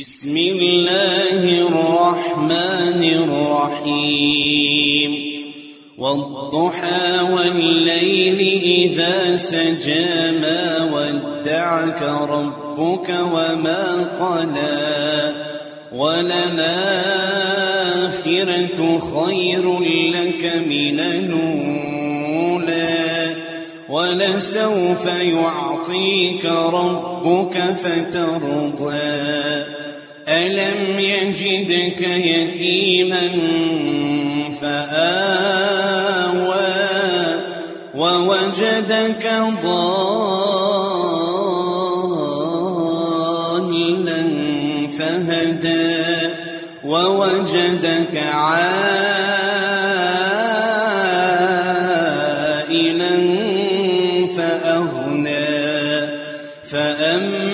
بسم الله الرحمن الرحيم. والضحى والليل إذا سجى ما ودعك ربك وما قلى. وللآخرة خير لك من الأولى. ولسوف يعطيك ربك فترضى. ألم يجدك يتيما فآوى ووجدك ضالا فهدى ووجدك عائلا فأغنى فأما